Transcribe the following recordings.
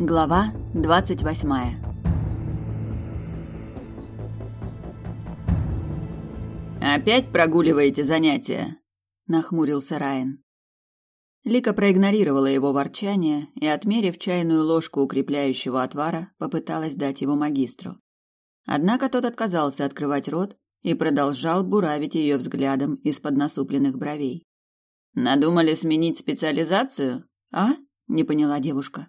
Глава двадцать восьмая «Опять прогуливаете занятия?» – нахмурился Райан. Лика проигнорировала его ворчание и, отмерив чайную ложку укрепляющего отвара, попыталась дать его магистру. Однако тот отказался открывать рот и продолжал буравить ее взглядом из-под насупленных бровей. «Надумали сменить специализацию? А?» – не поняла девушка.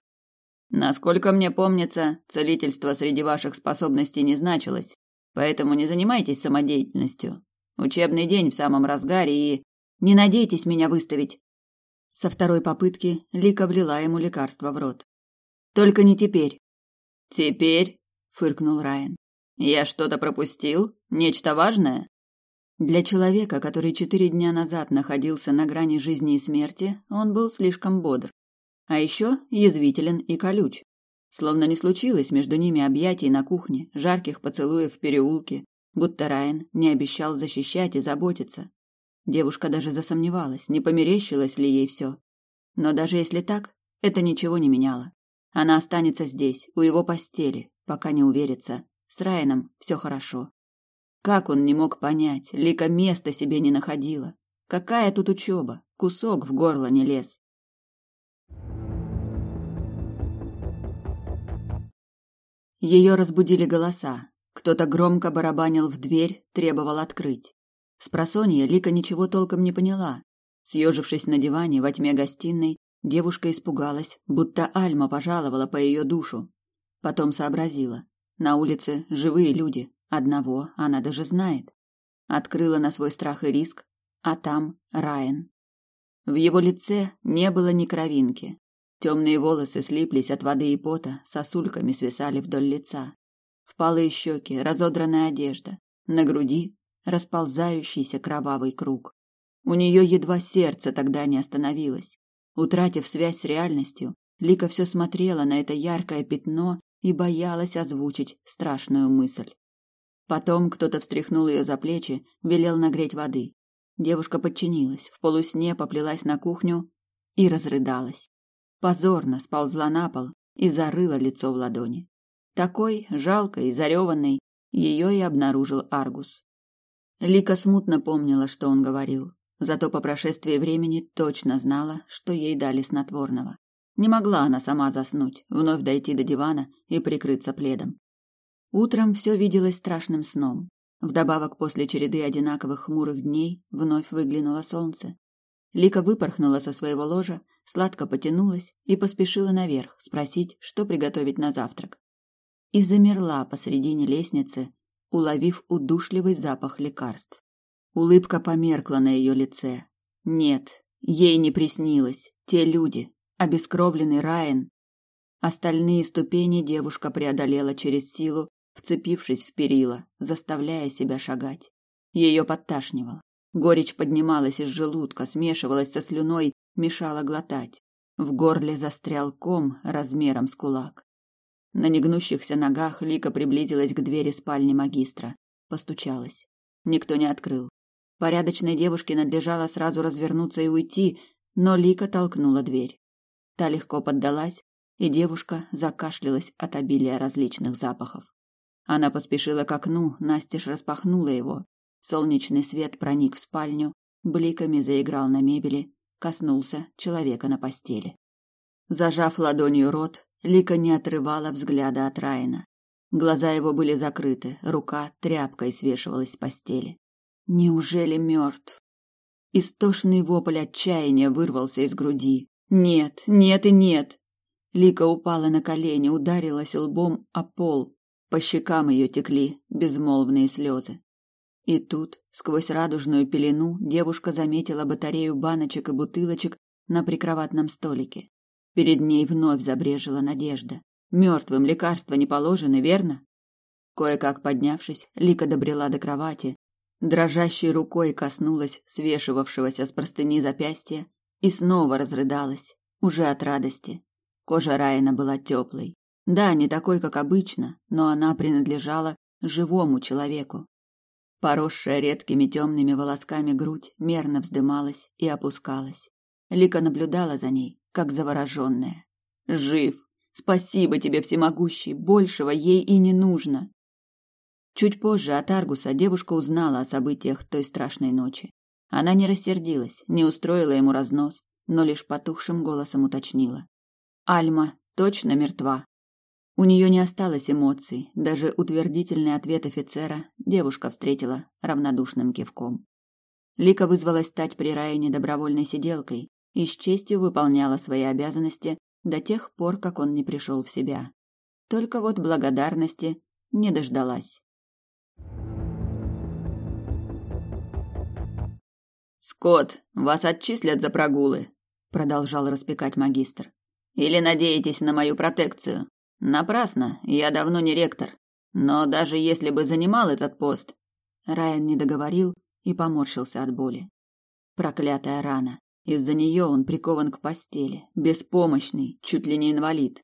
«Насколько мне помнится, целительство среди ваших способностей не значилось, поэтому не занимайтесь самодеятельностью. Учебный день в самом разгаре и... Не надейтесь меня выставить. Со второй попытки Лика влила ему лекарство в рот. Только не теперь. Теперь? Фыркнул Райан. Я что-то пропустил? Нечто важное? Для человека, который четыре дня назад находился на грани жизни и смерти, он был слишком бодр. А еще язвителен и колюч. Словно не случилось между ними объятий на кухне, жарких поцелуев в переулке, будто Райан не обещал защищать и заботиться. Девушка даже засомневалась, не померещилось ли ей все. Но даже если так, это ничего не меняло. Она останется здесь, у его постели, пока не уверится. С Райаном все хорошо. Как он не мог понять, Лика места себе не находила. Какая тут учеба, кусок в горло не лез. Ее разбудили голоса, кто-то громко барабанил в дверь, требовал открыть. С просонья Лика ничего толком не поняла. Съежившись на диване во тьме гостиной, девушка испугалась, будто Альма пожаловала по ее душу. Потом сообразила. На улице живые люди, одного она даже знает. Открыла на свой страх и риск, а там Райан. В его лице не было ни кровинки. Темные волосы слиплись от воды и пота, сосульками свисали вдоль лица впалые щеки, разодранная одежда, на груди расползающийся кровавый круг. У нее едва сердце тогда не остановилось. Утратив связь с реальностью, Лика все смотрела на это яркое пятно и боялась озвучить страшную мысль. Потом кто-то встряхнул ее за плечи, велел нагреть воды. Девушка подчинилась, в полусне поплелась на кухню и разрыдалась. Позорно сползла на пол и зарыла лицо в ладони. Такой, жалкой, зареванной, ее и обнаружил Аргус. Лика смутно помнила, что он говорил, зато по прошествии времени точно знала, что ей дали снотворного. Не могла она сама заснуть, вновь дойти до дивана и прикрыться пледом. Утром все виделось страшным сном. Вдобавок, после череды одинаковых хмурых дней, вновь выглянуло солнце. Лика выпорхнула со своего ложа, сладко потянулась и поспешила наверх спросить, что приготовить на завтрак и замерла посредине лестницы, уловив удушливый запах лекарств. Улыбка померкла на ее лице. Нет, ей не приснилось. Те люди, обескровленный Райан. Остальные ступени девушка преодолела через силу, вцепившись в перила, заставляя себя шагать. Ее подташнивало. Горечь поднималась из желудка, смешивалась со слюной, мешала глотать. В горле застрял ком размером с кулак. На негнущихся ногах Лика приблизилась к двери спальни магистра. Постучалась. Никто не открыл. Порядочной девушке надлежало сразу развернуться и уйти, но Лика толкнула дверь. Та легко поддалась, и девушка закашлялась от обилия различных запахов. Она поспешила к окну, настежь распахнула его. Солнечный свет проник в спальню, бликами заиграл на мебели, коснулся человека на постели. Зажав ладонью рот, Лика не отрывала взгляда от Райана. Глаза его были закрыты, рука тряпкой свешивалась с постели. Неужели мертв? Истошный вопль отчаяния вырвался из груди. Нет, нет и нет. Лика упала на колени, ударилась лбом о пол. По щекам ее текли безмолвные слезы. И тут, сквозь радужную пелену, девушка заметила батарею баночек и бутылочек на прикроватном столике. Перед ней вновь забрежила надежда. Мертвым лекарства не положены, верно? Кое-как поднявшись, Лика добрела до кровати, дрожащей рукой коснулась свешивавшегося с простыни запястья и снова разрыдалась, уже от радости. Кожа Райана была теплой. Да, не такой, как обычно, но она принадлежала живому человеку. Поросшая редкими темными волосками грудь мерно вздымалась и опускалась. Лика наблюдала за ней, как завороженная. Жив, Спасибо тебе, всемогущий, большего ей и не нужно. Чуть позже от Аргуса девушка узнала о событиях той страшной ночи. Она не рассердилась, не устроила ему разнос, но лишь потухшим голосом уточнила. Альма точно мертва. У нее не осталось эмоций, даже утвердительный ответ офицера девушка встретила равнодушным кивком. Лика вызвалась стать при Райане добровольной сиделкой и с честью выполняла свои обязанности до тех пор, как он не пришел в себя. Только вот благодарности не дождалась. «Скотт, вас отчислят за прогулы», — продолжал распекать магистр. «Или надеетесь на мою протекцию? Напрасно, я давно не ректор. Но даже если бы занимал этот пост...» Райан не договорил и поморщился от боли. Проклятая рана. Из-за нее он прикован к постели, беспомощный, чуть ли не инвалид.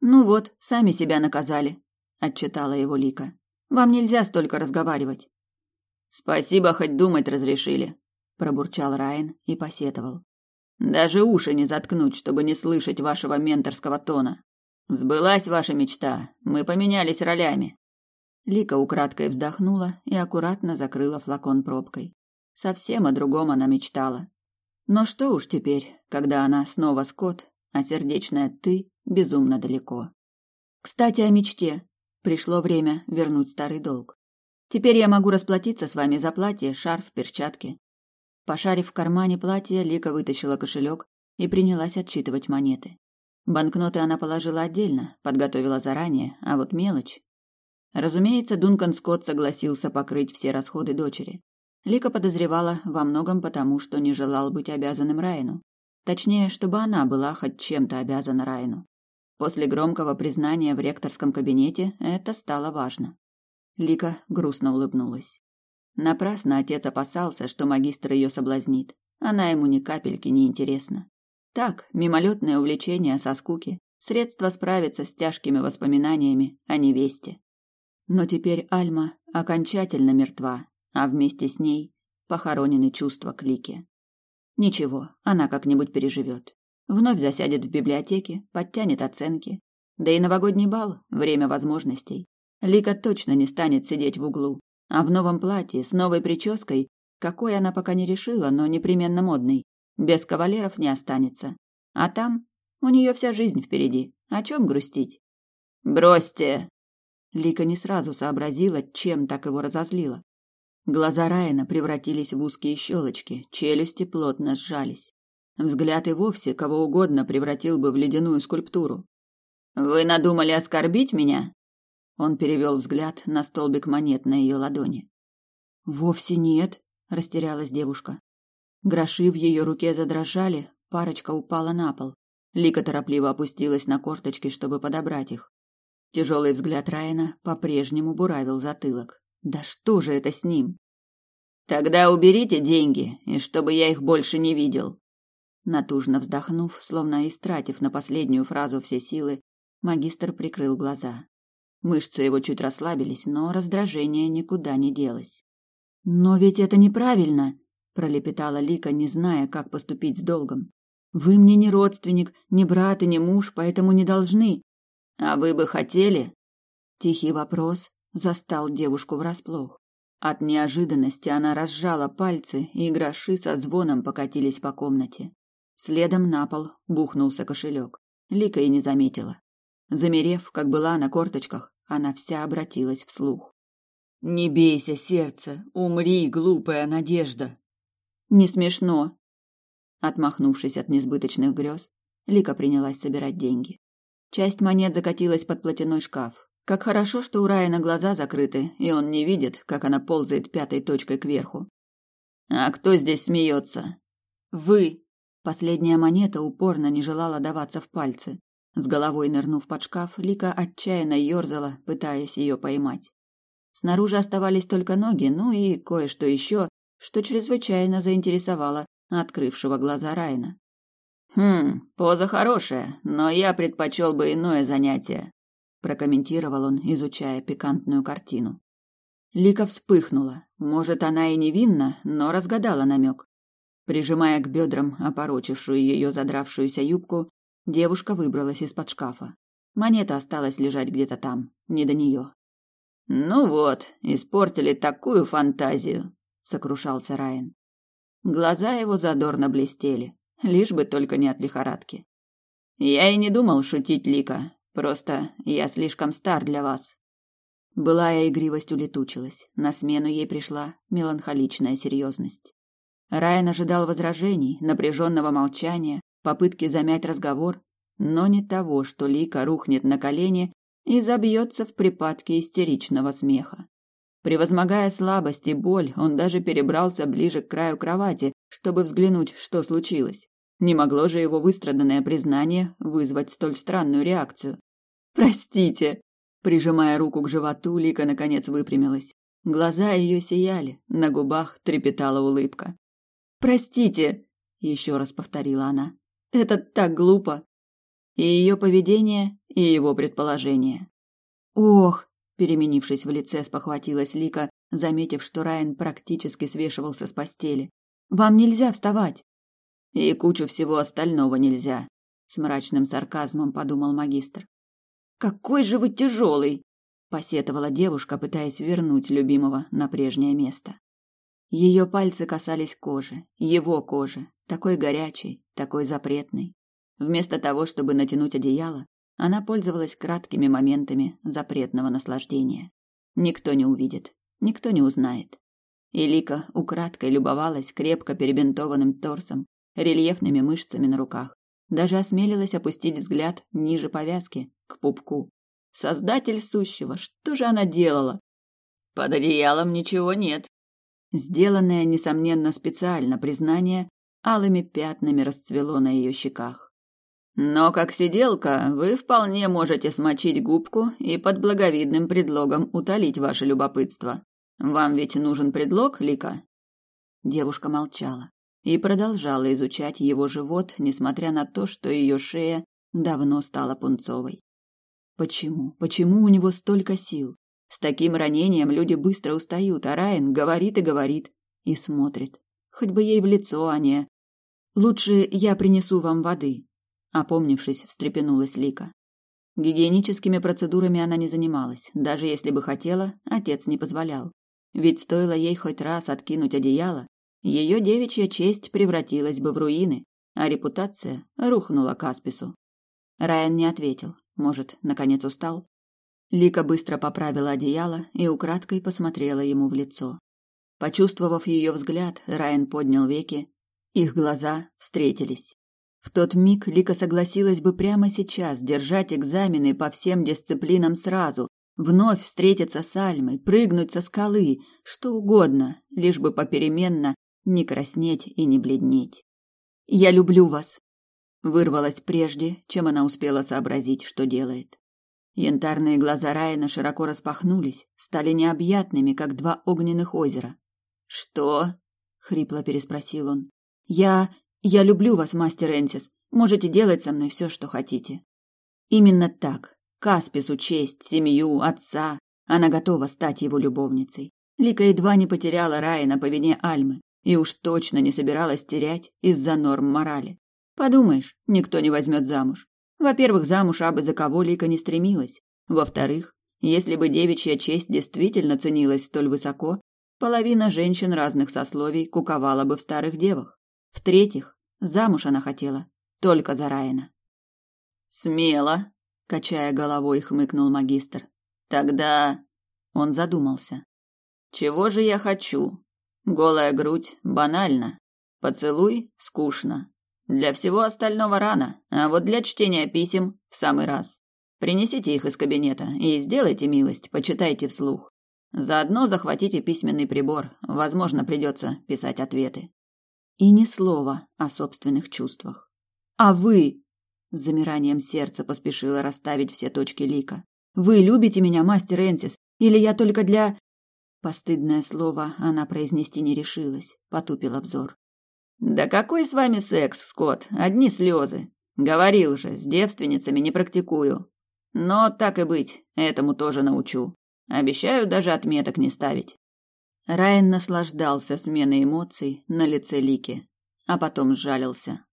«Ну вот, сами себя наказали», — отчитала его Лика. «Вам нельзя столько разговаривать». «Спасибо, хоть думать разрешили», — пробурчал Райан и посетовал. «Даже уши не заткнуть, чтобы не слышать вашего менторского тона. Сбылась ваша мечта, мы поменялись ролями». Лика украдкой вздохнула и аккуратно закрыла флакон пробкой. Совсем о другом она мечтала. Но что уж теперь, когда она снова Скотт, а сердечная ты безумно далеко. Кстати, о мечте. Пришло время вернуть старый долг. Теперь я могу расплатиться с вами за платье, шарф, перчатки. Пошарив в кармане платья, Лика вытащила кошелек и принялась отсчитывать монеты. Банкноты она положила отдельно, подготовила заранее, а вот мелочь... Разумеется, Дункан Скотт согласился покрыть все расходы дочери. Лика подозревала во многом потому, что не желал быть обязанным Райну. Точнее, чтобы она была хоть чем-то обязана Райну. После громкого признания в ректорском кабинете это стало важно. Лика грустно улыбнулась. Напрасно отец опасался, что магистр ее соблазнит. Она ему ни капельки не интересна. Так, мимолетное увлечение со скуки, средство справиться с тяжкими воспоминаниями о невесте. Но теперь Альма окончательно мертва, а вместе с ней похоронены чувства к Лике. Ничего, она как-нибудь переживет. Вновь засядет в библиотеке, подтянет оценки. Да и новогодний бал – время возможностей. Лика точно не станет сидеть в углу. А в новом платье, с новой прической, какой она пока не решила, но непременно модной, без кавалеров не останется. А там у нее вся жизнь впереди. О чем грустить? «Бросьте!» Лика не сразу сообразила, чем так его разозлила. Глаза Райана превратились в узкие щелочки, челюсти плотно сжались. Взгляд и вовсе кого угодно превратил бы в ледяную скульптуру. «Вы надумали оскорбить меня?» Он перевел взгляд на столбик монет на ее ладони. «Вовсе нет», — растерялась девушка. Гроши в ее руке задрожали, парочка упала на пол. Лика торопливо опустилась на корточки, чтобы подобрать их. Тяжелый взгляд Райана по-прежнему буравил затылок. Да что же это с ним? Тогда уберите деньги, и чтобы я их больше не видел. Натужно вздохнув, словно истратив на последнюю фразу все силы, магистр прикрыл глаза. Мышцы его чуть расслабились, но раздражение никуда не делось. Но ведь это неправильно, пролепетала Лика, не зная, как поступить с долгом. Вы мне не родственник, не брат и не муж, поэтому не должны. А вы бы хотели? Тихий вопрос, застал девушку врасплох. От неожиданности она разжала пальцы, и гроши со звоном покатились по комнате. Следом на пол бухнулся кошелек. Лика и не заметила. Замерев, как была на корточках, она вся обратилась вслух. «Не бейся, сердце! Умри, глупая надежда!» «Не смешно!» Отмахнувшись от несбыточных грез, Лика принялась собирать деньги. Часть монет закатилась под платяной шкаф, как хорошо, что у Райана глаза закрыты, и он не видит, как она ползает пятой точкой кверху. А кто здесь смеется? Вы. Последняя монета упорно не желала даваться в пальцы. С головой нырнув под шкаф, Лика отчаянно ерзала, пытаясь ее поймать. Снаружи оставались только ноги, ну и кое-что еще, что чрезвычайно заинтересовало открывшего глаза Райна. «Хм, поза хорошая, но я предпочел бы иное занятие», прокомментировал он, изучая пикантную картину. Лика вспыхнула. Может, она и невинна, но разгадала намек. Прижимая к бедрам опорочившую ее задравшуюся юбку, девушка выбралась из-под шкафа. Монета осталась лежать где-то там, не до нее. «Ну вот, испортили такую фантазию», — сокрушался Райан. Глаза его задорно блестели, лишь бы только не от лихорадки. «Я и не думал шутить, Лика. Просто я слишком стар для вас». Былая игривость улетучилась. На смену ей пришла меланхоличная серьезность. Райан ожидал возражений, напряженного молчания, попытки замять разговор, но не того, что Лика рухнет на колени и забьется в припадке истеричного смеха. Превозмогая слабость и боль, он даже перебрался ближе к краю кровати, чтобы взглянуть, что случилось. Не могло же его выстраданное признание вызвать столь странную реакцию. «Простите!» Прижимая руку к животу, Лика наконец выпрямилась. Глаза ее сияли, на губах трепетала улыбка. «Простите!» – еще раз повторила она. «Это так глупо!» И ее поведение, и его предположение. «Ох!» – переменившись в лице, спохватилась Лика, заметив, что Райан практически свешивался с постели. «Вам нельзя вставать!» «И кучу всего остального нельзя!» – с мрачным сарказмом подумал магистр. Какой же вы тяжелый! посетовала девушка, пытаясь вернуть любимого на прежнее место. Ее пальцы касались кожи, его кожи, такой горячей, такой запретной. Вместо того, чтобы натянуть одеяло, она пользовалась краткими моментами запретного наслаждения. Никто не увидит, никто не узнает. Илика украдкой любовалась крепко перебинтованным торсом, рельефными мышцами на руках, даже осмелилась опустить взгляд ниже повязки, к пупку. Создатель сущего, что же она делала? Под одеялом ничего нет. Сделанное, несомненно, специально признание алыми пятнами расцвело на ее щеках. Но как сиделка вы вполне можете смочить губку и под благовидным предлогом утолить ваше любопытство. Вам ведь нужен предлог, Лика? Девушка молчала и продолжала изучать его живот, несмотря на то, что ее шея давно стала пунцовой. Почему? Почему у него столько сил? С таким ранением люди быстро устают, а Райан говорит и говорит и смотрит. Хоть бы ей в лицо, а не... Лучше я принесу вам воды. Опомнившись, встрепенулась Лика. Гигиеническими процедурами она не занималась, даже если бы хотела, отец не позволял. Ведь стоило ей хоть раз откинуть одеяло, ее девичья честь превратилась бы в руины, а репутация рухнула к Аспису. Райан не ответил. Может, наконец устал? Лика быстро поправила одеяло и украдкой посмотрела ему в лицо. Почувствовав ее взгляд, Райан поднял веки. Их глаза встретились. В тот миг Лика согласилась бы прямо сейчас держать экзамены по всем дисциплинам сразу, вновь встретиться с Альмой, прыгнуть со скалы, что угодно, лишь бы попеременно не краснеть и не бледнеть. «Я люблю вас!» Вырвалась прежде, чем она успела сообразить, что делает. Янтарные глаза Райана широко распахнулись, стали необъятными, как два огненных озера. «Что?» — хрипло переспросил он. «Я... я люблю вас, мастер Энсис. Можете делать со мной все, что хотите». Именно так. Каспису честь, семью, отца. Она готова стать его любовницей. Лика едва не потеряла Райана по вине Альмы и уж точно не собиралась терять из-за норм морали. Подумаешь, никто не возьмет замуж. Во-первых, замуж абы за кого Лика не стремилась. Во-вторых, если бы девичья честь действительно ценилась столь высоко, половина женщин разных сословий куковала бы в старых девах. В-третьих, замуж она хотела только за Райана. «Смело», — качая головой, хмыкнул магистр. «Тогда...» — он задумался. «Чего же я хочу? Голая грудь банально. Поцелуй скучно. Для всего остального рано, а вот для чтения писем в самый раз. Принесите их из кабинета и сделайте милость, почитайте вслух. Заодно захватите письменный прибор, возможно, придется писать ответы. И ни слова о собственных чувствах. А вы, с замиранием сердца поспешила расставить все точки Лика. Вы любите меня, мастер Энсис, или я только для Постыдное слово она произнести не решилась, потупила взор. «Да какой с вами секс, Скотт? Одни слезы. Говорил же, с девственницами не практикую. Но так и быть, этому тоже научу. Обещаю даже отметок не ставить». Райан наслаждался сменой эмоций на лице Лики, а потом сжалился.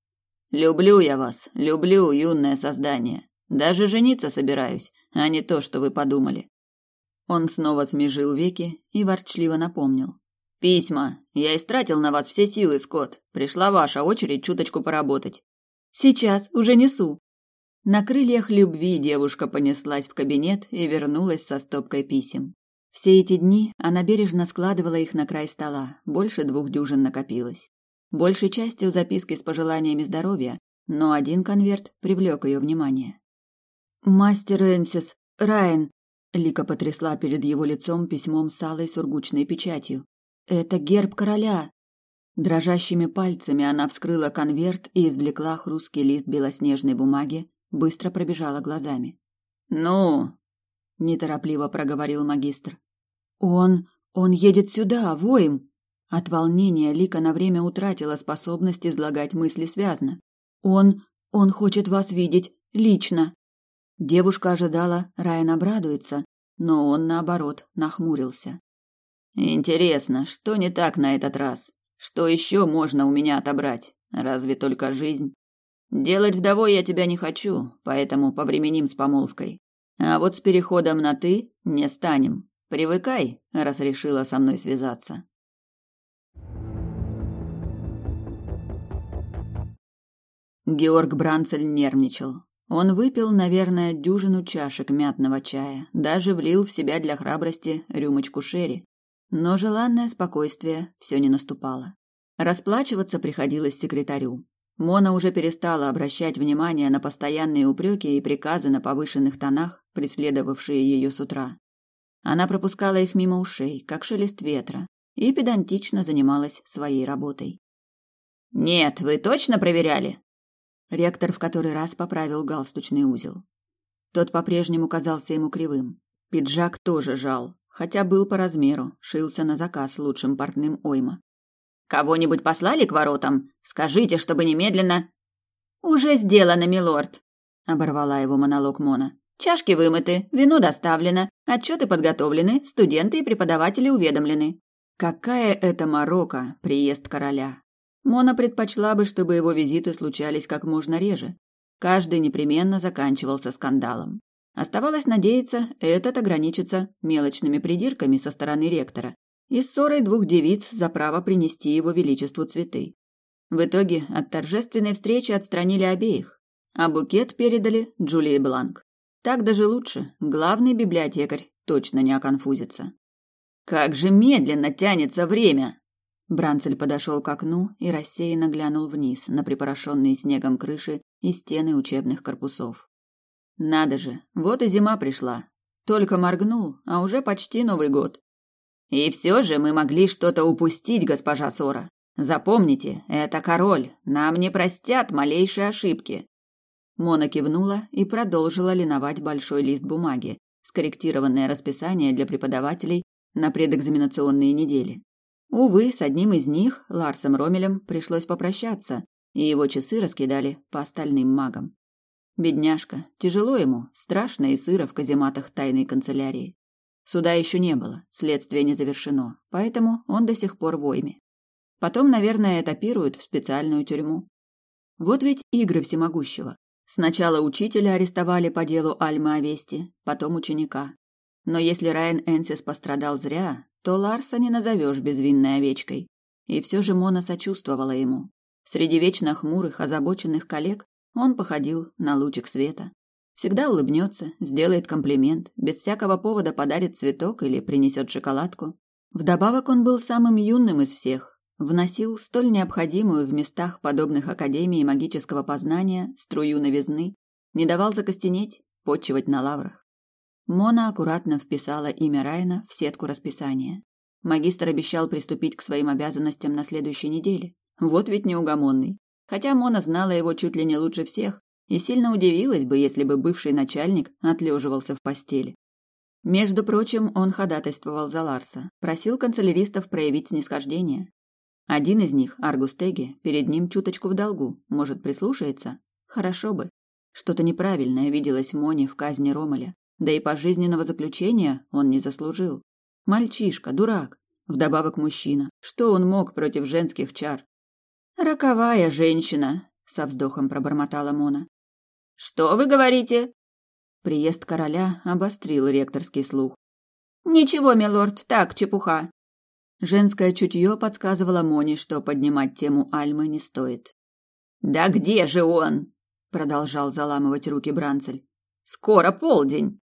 «Люблю я вас, люблю, юное создание. Даже жениться собираюсь, а не то, что вы подумали. Он снова смежил веки и ворчливо напомнил. Письма. Я истратил на вас все силы, Скотт. Пришла ваша очередь чуточку поработать. Сейчас, уже несу. На крыльях любви девушка понеслась в кабинет и вернулась со стопкой писем. Все эти дни она бережно складывала их на край стола, больше двух дюжин накопилось. Большей частью записки с пожеланиями здоровья, но один конверт привлек ее внимание. «Мастер Энсис, Райан!» Лика потрясла перед его лицом письмом с алой сургучной печатью. «Это герб короля!» Дрожащими пальцами она вскрыла конверт и извлекла хрусткий лист белоснежной бумаги, быстро пробежала глазами. «Ну?» – неторопливо проговорил магистр. «Он... он едет сюда, воем!» От волнения Лика на время утратила способность излагать мысли связно. «Он... он хочет вас видеть лично!» Девушка ожидала, Райан обрадуется, но он, наоборот, нахмурился. «Интересно, что не так на этот раз? Что еще можно у меня отобрать? Разве только жизнь? Делать вдовой я тебя не хочу, поэтому повременим с помолвкой. А вот с переходом на «ты» не станем. Привыкай, раз решила со мной связаться». Георг Бранцель нервничал. Он выпил, наверное, дюжину чашек мятного чая, даже влил в себя для храбрости рюмочку шерри. Но желанное спокойствие все не наступало. Расплачиваться приходилось секретарю. Мона уже перестала обращать внимание на постоянные упреки и приказы на повышенных тонах, преследовавшие ее с утра. Она пропускала их мимо ушей, как шелест ветра, и педантично занималась своей работой. «Нет, вы точно проверяли?» Ректор в который раз поправил галстучный узел. Тот по-прежнему казался ему кривым. Пиджак тоже жал, хотя был по размеру, шился на заказ лучшим портным Ойма. «Кого-нибудь послали к воротам? Скажите, чтобы немедленно...» «Уже сделано, милорд», — оборвала его монолог Мона. «Чашки вымыты, вино доставлено, отчеты подготовлены, студенты и преподаватели уведомлены». Какая это морока, приезд короля. Мона предпочла бы, чтобы его визиты случались как можно реже. Каждый непременно заканчивался скандалом. Оставалось надеяться, этот ограничится мелочными придирками со стороны ректора и ссорой двух девиц за право принести его величеству цветы. В итоге от торжественной встречи отстранили обеих, а букет передали Джулии Бланк. Так даже лучше, главный библиотекарь точно не оконфузится. «Как же медленно тянется время!» Бранцель подошел к окну и рассеянно глянул вниз на припорошенные снегом крыши и стены учебных корпусов. Надо же, вот и зима пришла. Только моргнул, а уже почти Новый год. И все же мы могли что-то упустить, госпожа Сора. Запомните, это король, нам не простят малейшие ошибки. Мона кивнула и продолжила линовать большой лист бумаги, скорректированное расписание для преподавателей на предэкзаменационные недели. Увы, с одним из них, Ларсом Ромелем, пришлось попрощаться, и его часы раскидали по остальным магам. Бедняжка, тяжело ему, страшно и сыро в казематах тайной канцелярии. Суда еще не было, следствие не завершено, поэтому он до сих пор в ойме. Потом, наверное, этапируют в специальную тюрьму. Вот ведь игры всемогущего. Сначала учителя арестовали по делу Альмы Авести, потом ученика. Но если Райан Энсис пострадал зря, то Ларса не назовешь безвинной овечкой. И все же Мона сочувствовала ему. Среди вечно хмурых, озабоченных коллег он походил на лучик света. Всегда улыбнется, сделает комплимент, без всякого повода подарит цветок или принесет шоколадку. Вдобавок он был самым юным из всех, вносил столь необходимую в местах подобных академий магического познания струю новизны, не давал закостенеть, почивать на лаврах. Мона аккуратно вписала имя Райана в сетку расписания. Магистр обещал приступить к своим обязанностям на следующей неделе. Вот ведь неугомонный. Хотя Мона знала его чуть ли не лучше всех и сильно удивилась бы, если бы бывший начальник отлеживался в постели. Между прочим, он ходатайствовал за Ларса, просил канцеляристов проявить снисхождение. Один из них, Аргустеги, перед ним чуточку в долгу, может, прислушается? Хорошо бы. Что-то неправильное виделось Моне в казни Ромаля. Да и пожизненного заключения он не заслужил. Мальчишка, дурак, вдобавок мужчина. Что он мог против женских чар? «Роковая женщина», — со вздохом пробормотала Мона. Что вы говорите? Приезд короля обострил ректорский слух. Ничего, милорд, так, чепуха. Женское чутье подсказывало Моне, что поднимать тему Альмы не стоит. «Да где же он?» — продолжал заламывать руки Бранцель. «Скоро полдень!»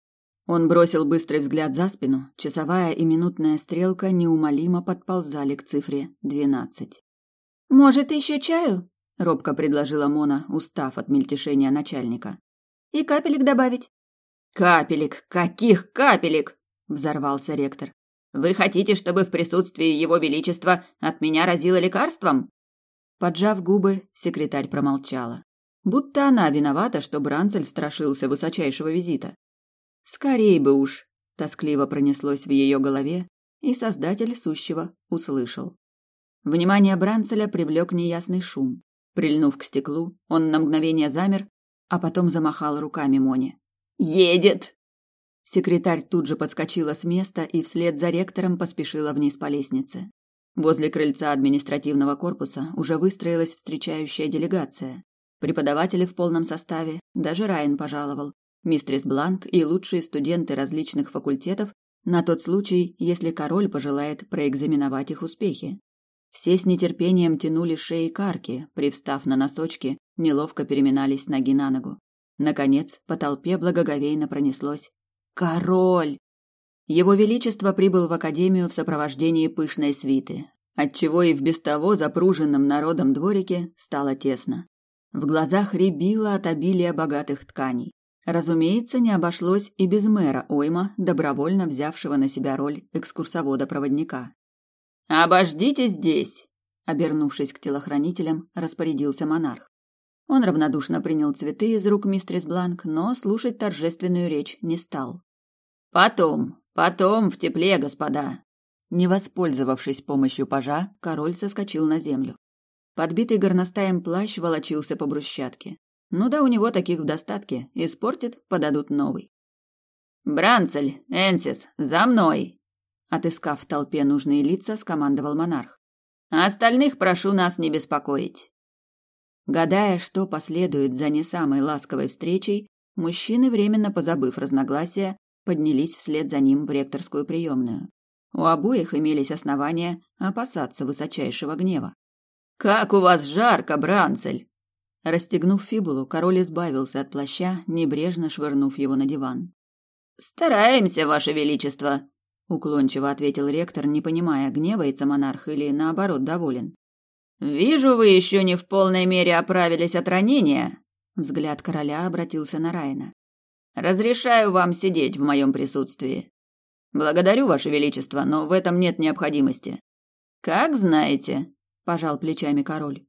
Он бросил быстрый взгляд за спину. Часовая и минутная стрелка неумолимо подползали к цифре двенадцать. «Может, еще чаю?» — робко предложила Мона, устав от мельтешения начальника. «И капелек добавить?» «Капелек! Каких капелек?» — взорвался ректор. «Вы хотите, чтобы в присутствии его величества от меня разило лекарством?» Поджав губы, секретарь промолчала. Будто она виновата, что Бранцель страшился высочайшего визита. «Скорей бы уж!» — тоскливо пронеслось в ее голове, и создатель сущего услышал. Внимание Бранцеля привлек неясный шум. Прильнув к стеклу, он на мгновение замер, а потом замахал руками Моне. «Едет!» Секретарь тут же подскочила с места и вслед за ректором поспешила вниз по лестнице. Возле крыльца административного корпуса уже выстроилась встречающая делегация. Преподаватели в полном составе, даже Райан пожаловал, мистрис Бланк и лучшие студенты различных факультетов на тот случай, если король пожелает проэкзаменовать их успехи. Все с нетерпением тянули шеи карки, привстав на носочки, неловко переминались ноги на ногу. Наконец, по толпе благоговейно пронеслось «Король!». Его Величество прибыл в Академию в сопровождении пышной свиты, отчего и в без того запруженном народом дворике стало тесно. В глазах рябило от обилия богатых тканей. Разумеется, не обошлось и без мэра Ойма, добровольно взявшего на себя роль экскурсовода-проводника. «Обождите здесь!» Обернувшись к телохранителям, распорядился монарх. Он равнодушно принял цветы из рук мистерис Бланк, но слушать торжественную речь не стал. «Потом, потом, в тепле, господа!» Не воспользовавшись помощью пажа, король соскочил на землю. Подбитый горностаем плащ волочился по брусчатке. Ну да, у него таких в достатке. Испортит, подадут новый. «Бранцель, Энсис, за мной!» Отыскав в толпе нужные лица, скомандовал монарх. «А остальных прошу нас не беспокоить». Гадая, что последует за не самой ласковой встречей, мужчины, временно позабыв разногласия, поднялись вслед за ним в ректорскую приемную. У обоих имелись основания опасаться высочайшего гнева. «Как у вас жарко, Бранцель!» Расстегнув фибулу, король избавился от плаща, небрежно швырнув его на диван. «Стараемся, ваше величество!» уклончиво ответил ректор, не понимая, гневается монарх или наоборот доволен. Вижу, вы еще не в полной мере оправились от ранения. Взгляд короля обратился на Райна. Разрешаю вам сидеть в моем присутствии. Благодарю, ваше величество, но в этом нет необходимости. Как знаете, пожал плечами король.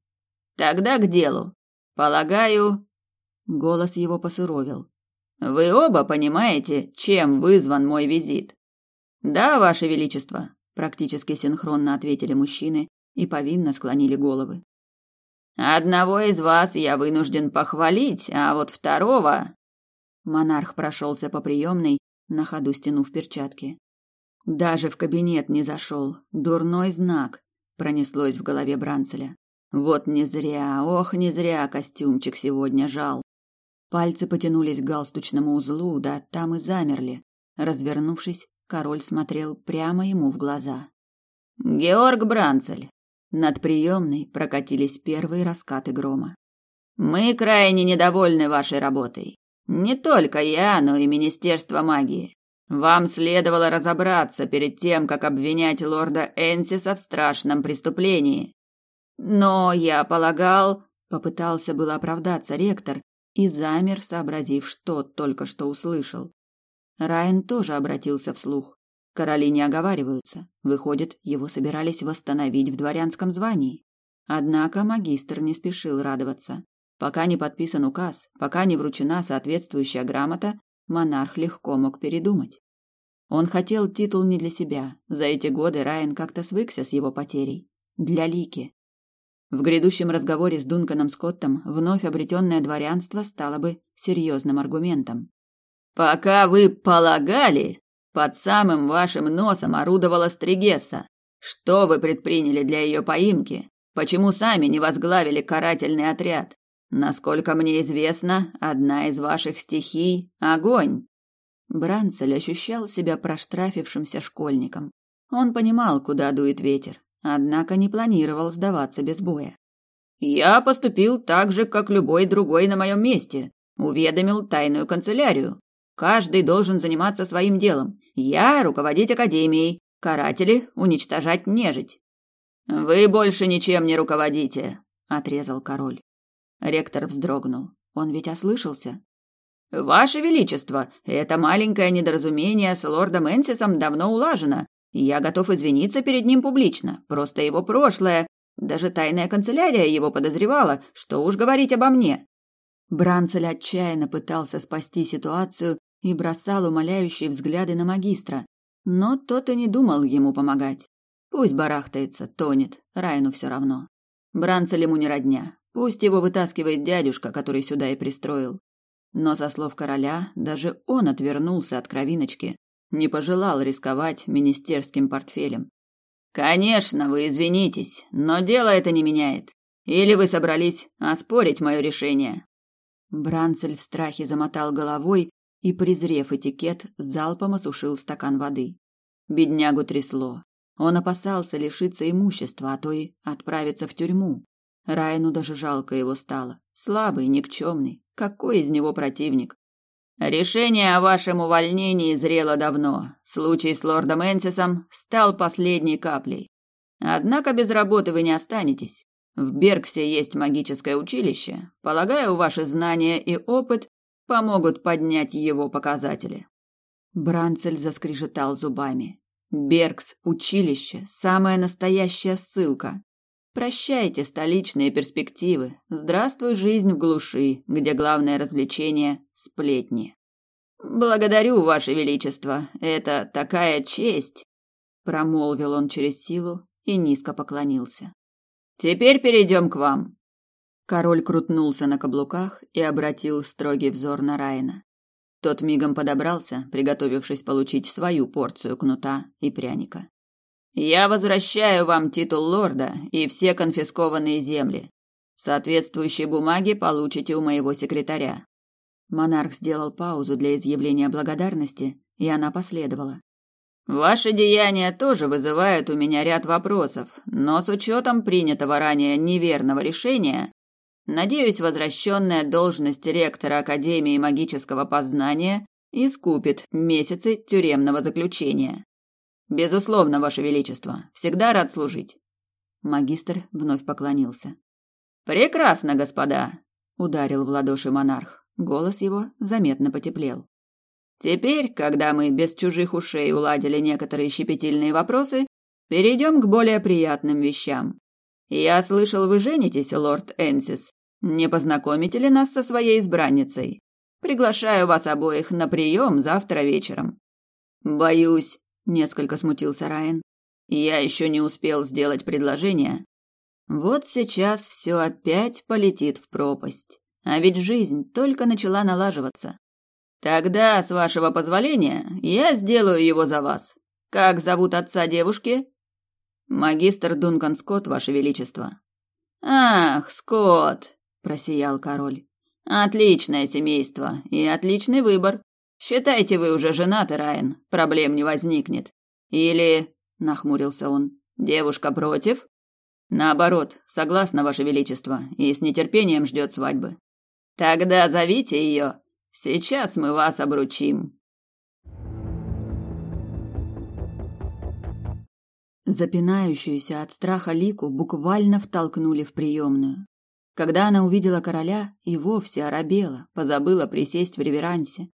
Тогда к делу. Полагаю, голос его посуровил. Вы оба понимаете, чем вызван мой визит? Да, ваше величество, практически синхронно ответили мужчины и повинно склонили головы. Одного из вас я вынужден похвалить, а вот второго Монарх прошелся по приемной, на ходу стянув перчатки. Даже в кабинет не зашел. Дурной знак пронеслось в голове Бранцеля. Вот не зря, ох, не зря костюмчик сегодня жал. Пальцы потянулись к галстучному узлу, да там и замерли. Развернувшись, король смотрел прямо ему в глаза. Георг Бранцель, над приемной прокатились первые раскаты грома. Мы крайне недовольны вашей работой. Не только я, но и Министерство магии. Вам следовало разобраться перед тем, как обвинять лорда Энсиса в страшном преступлении. Но я полагал, попытался было оправдаться ректор и замер, сообразив, что только что услышал. Райан тоже обратился вслух. Короли не оговариваются. Выходит, его собирались восстановить в дворянском звании. Однако магистр не спешил радоваться. Пока не подписан указ, пока не вручена соответствующая грамота, монарх легко мог передумать. Он хотел титул не для себя. За эти годы Райан как-то свыкся с его потерей. Для Лики. В грядущем разговоре с Дунканом Скоттом вновь обретенное дворянство стало бы серьезным аргументом. «Пока вы полагали, под самым вашим носом орудовала Стригесса. Что вы предприняли для ее поимки? Почему сами не возглавили карательный отряд? Насколько мне известно, одна из ваших стихий — огонь. Бранцель ощущал себя проштрафившимся школьником. Он понимал, куда дует ветер, однако не планировал сдаваться без боя. «Я поступил так же, как любой другой на моем месте. Уведомил тайную канцелярию. Каждый должен заниматься своим делом. Я руководить академией, каратели уничтожать нежить. Вы больше ничем не руководите, отрезал король. Ректор вздрогнул. Он ведь ослышался. Ваше величество, это маленькое недоразумение с лордом Энсисом давно улажено. Я готов извиниться перед ним публично. Просто его прошлое, даже тайная канцелярия его подозревала, что уж говорить обо мне. Бранцель отчаянно пытался спасти ситуацию и бросал умоляющие взгляды на магистра, но тот и не думал ему помогать. Пусть барахтается, тонет, Райну все равно. Бранцель ему не родня, пусть его вытаскивает дядюшка, который сюда и пристроил. Но со слов короля даже он отвернулся от кровиночки, не пожелал рисковать министерским портфелем. Конечно, вы извинитесь, но дело это не меняет. Или вы собрались оспорить мое решение? Бранцель в страхе замотал головой и, презрев этикет, залпом осушил стакан воды. Беднягу трясло. Он опасался лишиться имущества, а то и отправиться в тюрьму. Райну даже жалко его стало. Слабый, никчемный. Какой из него противник? Решение о вашем увольнении зрело давно. Случай с лордом Энсисом стал последней каплей. Однако без работы вы не останетесь. В Бергсе есть магическое училище. Полагаю, ваши знания и опыт помогут поднять его показатели. Бранцель заскрежетал зубами. Бергс училище самая настоящая ссылка. Прощайте столичные перспективы. Здравствуй жизнь в глуши, где главное развлечение сплетни. Благодарю, ваше величество. Это такая честь, промолвил он через силу и низко поклонился. Теперь перейдем к вам. Король крутнулся на каблуках и обратил строгий взор на Райна. Тот мигом подобрался, приготовившись получить свою порцию кнута и пряника. Я возвращаю вам титул лорда и все конфискованные земли. Соответствующие бумаги получите у моего секретаря. Монарх сделал паузу для изъявления благодарности, и она последовала. Ваши деяния тоже вызывают у меня ряд вопросов, но с учетом принятого ранее неверного решения, надеюсь, возвращенная должность ректора Академии магического познания искупит месяцы тюремного заключения. Безусловно, ваше величество, всегда рад служить. Магистр вновь поклонился. Прекрасно, господа, ударил в ладоши монарх. Голос его заметно потеплел. Теперь, когда мы без чужих ушей уладили некоторые щепетильные вопросы, перейдем к более приятным вещам. Я слышал, вы женитесь, лорд Энсис. Не познакомите ли нас со своей избранницей? Приглашаю вас обоих на прием завтра вечером. Боюсь, несколько смутился Райан. Я еще не успел сделать предложение. Вот сейчас все опять полетит в пропасть. А ведь жизнь только начала налаживаться. Тогда, с вашего позволения, я сделаю его за вас. Как зовут отца девушки? Магистр Дункан Скотт, ваше величество. Ах, Скотт, просиял король. Отличное семейство и отличный выбор. Считайте, вы уже женаты, Райан. Проблем не возникнет. Или, нахмурился он, девушка против? Наоборот, согласна, ваше величество, и с нетерпением ждет свадьбы. Тогда зовите ее Сейчас мы вас обручим. Запинающуюся от страха Лику буквально втолкнули в приемную. Когда она увидела короля, и вовсе оробела, позабыла присесть в реверансе.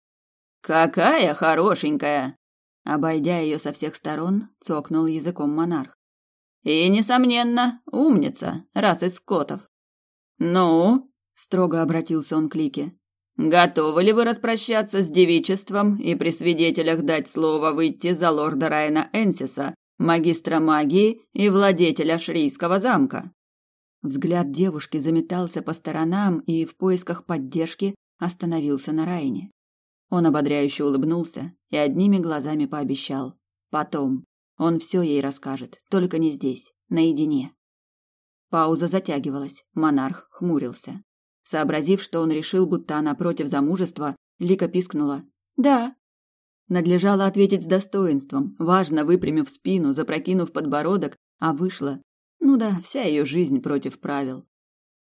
«Какая хорошенькая!» Обойдя ее со всех сторон, цокнул языком монарх. «И, несомненно, умница, раз из скотов». «Ну?» — строго обратился он к Лике. Готовы ли вы распрощаться с девичеством и при свидетелях дать слово выйти за лорда Райана Энсиса, магистра магии и владетеля Шрийского замка? Взгляд девушки заметался по сторонам и в поисках поддержки остановился на Райне. Он ободряюще улыбнулся и одними глазами пообещал: потом он все ей расскажет, только не здесь, наедине. Пауза затягивалась. Монарх хмурился. Сообразив, что он решил, будто она против замужества, Лика пискнула. «Да». Надлежало ответить с достоинством, важно выпрямив спину, запрокинув подбородок, а вышло. Ну да, вся ее жизнь против правил.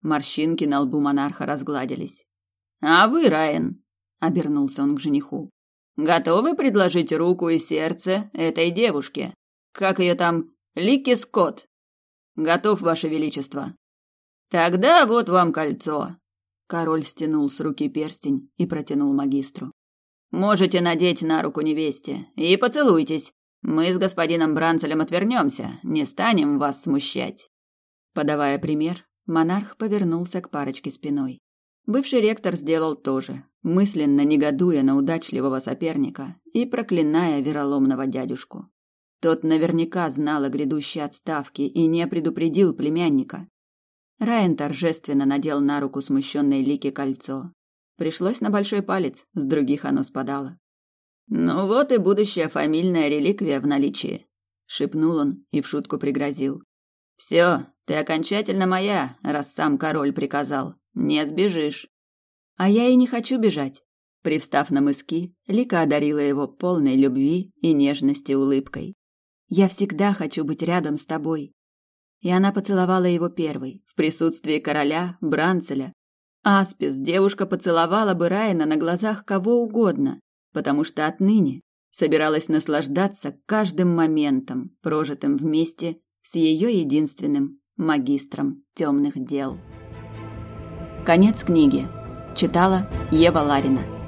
Морщинки на лбу монарха разгладились. «А вы, Райан?» — обернулся он к жениху. «Готовы предложить руку и сердце этой девушке? Как ее там? Лики Скотт?» «Готов, ваше величество». «Тогда вот вам кольцо». Король стянул с руки перстень и протянул магистру. «Можете надеть на руку невесте и поцелуйтесь. Мы с господином Бранцелем отвернемся, не станем вас смущать». Подавая пример, монарх повернулся к парочке спиной. Бывший ректор сделал то же, мысленно негодуя на удачливого соперника и проклиная вероломного дядюшку. Тот наверняка знал о грядущей отставке и не предупредил племянника. Райан торжественно надел на руку смущенной Лике кольцо. Пришлось на большой палец, с других оно спадало. «Ну вот и будущая фамильная реликвия в наличии», — шепнул он и в шутку пригрозил. «Все, ты окончательно моя, раз сам король приказал. Не сбежишь. А я и не хочу бежать. Привстав на мыски, Лика одарила его полной любви и нежности улыбкой. Я всегда хочу быть рядом с тобой. И она поцеловала его первой, в присутствии короля, Бранцеля. Аспис девушка поцеловала бы Райана на глазах кого угодно, потому что отныне собиралась наслаждаться каждым моментом, прожитым вместе с ее единственным магистром темных дел. Конец книги. Читала Ева Ларина.